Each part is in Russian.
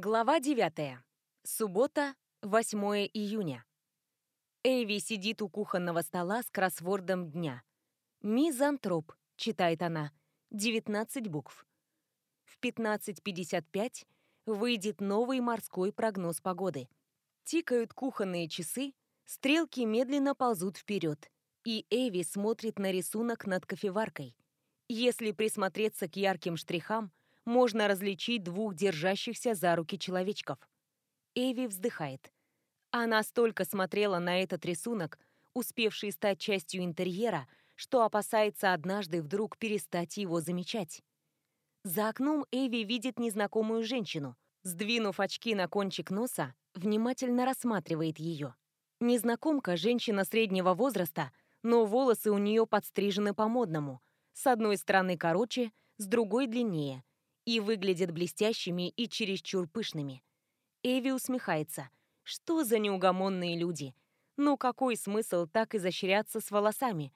Глава 9. Суббота, 8 июня. Эйви сидит у кухонного стола с кроссвордом дня. «Мизантроп», — читает она, 19 букв. В 15.55 выйдет новый морской прогноз погоды. Тикают кухонные часы, стрелки медленно ползут вперед, и Эви смотрит на рисунок над кофеваркой. Если присмотреться к ярким штрихам, можно различить двух держащихся за руки человечков. Эви вздыхает. Она столько смотрела на этот рисунок, успевший стать частью интерьера, что опасается однажды вдруг перестать его замечать. За окном Эви видит незнакомую женщину. Сдвинув очки на кончик носа, внимательно рассматривает ее. Незнакомка – женщина среднего возраста, но волосы у нее подстрижены по-модному. С одной стороны короче, с другой длиннее и выглядят блестящими и чересчур пышными. Эви усмехается. Что за неугомонные люди? Ну какой смысл так изощряться с волосами?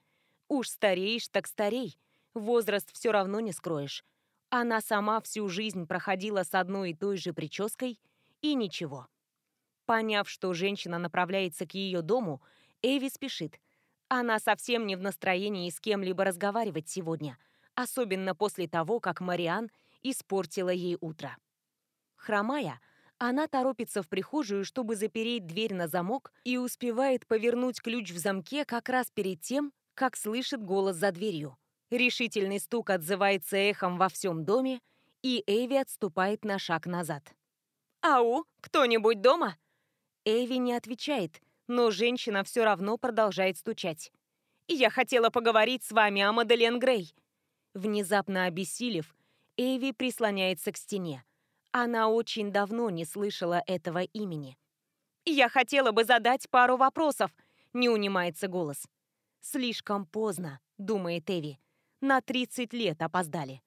Уж стареешь, так старей. Возраст все равно не скроешь. Она сама всю жизнь проходила с одной и той же прической, и ничего. Поняв, что женщина направляется к ее дому, Эви спешит. Она совсем не в настроении с кем-либо разговаривать сегодня, особенно после того, как Мариан испортила ей утро. Хромая, она торопится в прихожую, чтобы запереть дверь на замок и успевает повернуть ключ в замке как раз перед тем, как слышит голос за дверью. Решительный стук отзывается эхом во всем доме, и Эви отступает на шаг назад. «Ау, кто-нибудь дома?» Эви не отвечает, но женщина все равно продолжает стучать. «Я хотела поговорить с вами о Маделен Грей». Внезапно обессилев, Эви прислоняется к стене. Она очень давно не слышала этого имени. «Я хотела бы задать пару вопросов», — не унимается голос. «Слишком поздно», — думает Эви. «На 30 лет опоздали».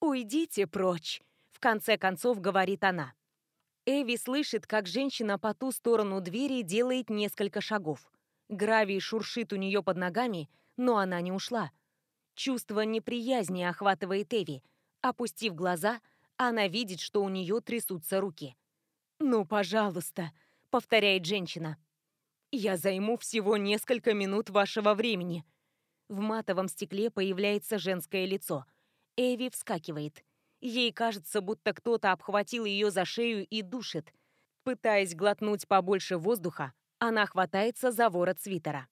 «Уйдите прочь», — в конце концов говорит она. Эви слышит, как женщина по ту сторону двери делает несколько шагов. Гравий шуршит у нее под ногами, но она не ушла. Чувство неприязни охватывает Эви — Опустив глаза, она видит, что у нее трясутся руки. «Ну, пожалуйста», — повторяет женщина. «Я займу всего несколько минут вашего времени». В матовом стекле появляется женское лицо. Эви вскакивает. Ей кажется, будто кто-то обхватил ее за шею и душит. Пытаясь глотнуть побольше воздуха, она хватается за ворот свитера.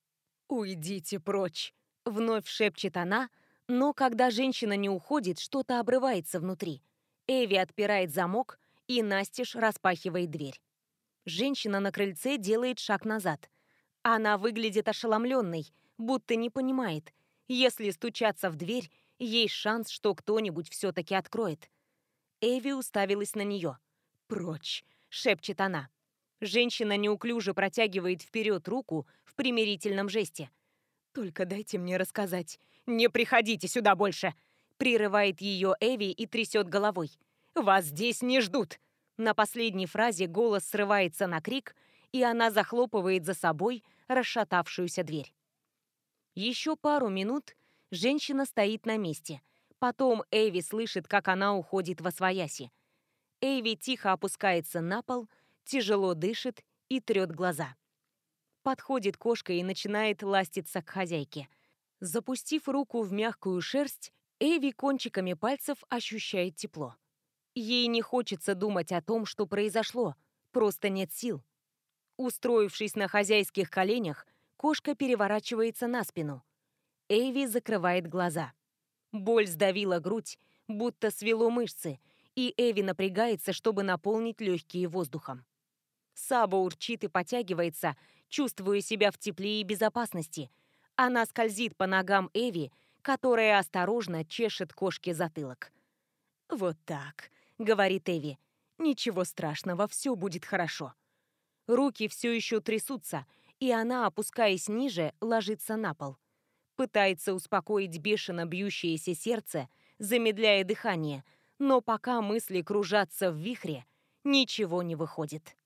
«Уйдите прочь!» — вновь шепчет она — но когда женщина не уходит, что-то обрывается внутри. Эви отпирает замок и настежь распахивает дверь. Женщина на крыльце делает шаг назад. Она выглядит ошеломленной, будто не понимает. Если стучаться в дверь, есть шанс, что кто-нибудь все-таки откроет. Эви уставилась на нее. «Прочь!» — шепчет она. Женщина неуклюже протягивает вперед руку в примирительном жесте. «Только дайте мне рассказать. Не приходите сюда больше!» Прерывает ее Эви и трясет головой. «Вас здесь не ждут!» На последней фразе голос срывается на крик, и она захлопывает за собой расшатавшуюся дверь. Еще пару минут женщина стоит на месте. Потом Эви слышит, как она уходит во свояси. Эви тихо опускается на пол, тяжело дышит и трет глаза. Подходит кошка и начинает ластиться к хозяйке. Запустив руку в мягкую шерсть, Эви кончиками пальцев ощущает тепло. Ей не хочется думать о том, что произошло, просто нет сил. Устроившись на хозяйских коленях, кошка переворачивается на спину. Эви закрывает глаза. Боль сдавила грудь, будто свело мышцы, и Эви напрягается, чтобы наполнить легкие воздухом. Саба урчит и потягивается, чувствуя себя в тепле и безопасности. Она скользит по ногам Эви, которая осторожно чешет кошке затылок. «Вот так», — говорит Эви. «Ничего страшного, все будет хорошо». Руки все еще трясутся, и она, опускаясь ниже, ложится на пол. Пытается успокоить бешено бьющееся сердце, замедляя дыхание, но пока мысли кружатся в вихре, ничего не выходит.